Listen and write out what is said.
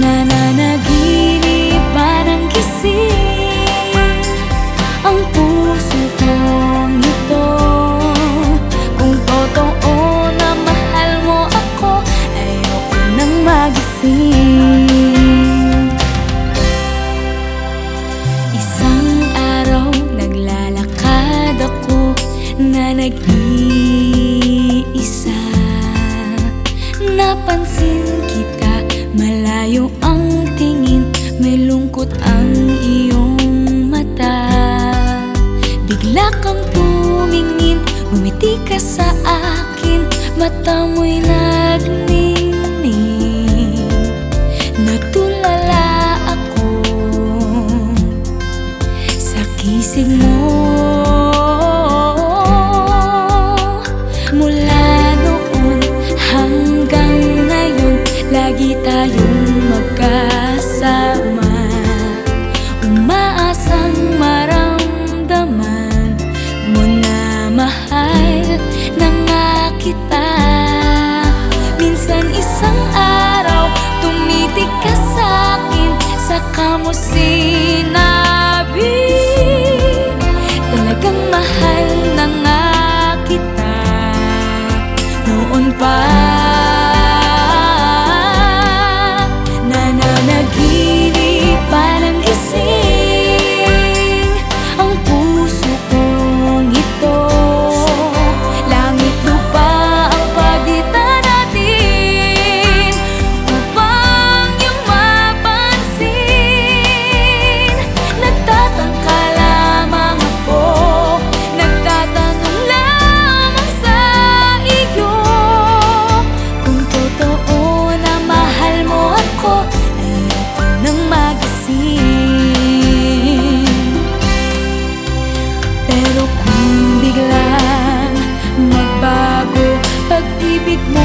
Nananaginip ba ng kising Ang puso kong ito? Kung totoo na mahal mo ako Ayoko nang magising. Isang araw naglalakad ako Na nag-iisa. Napansin Bigla kang tumingin Umiti ka sa akin Mata mo'y nagnining Natulala ako Sa kisig mo. isang araw Tumitig ka sa'kin Saka mo sin pag-ibig mo.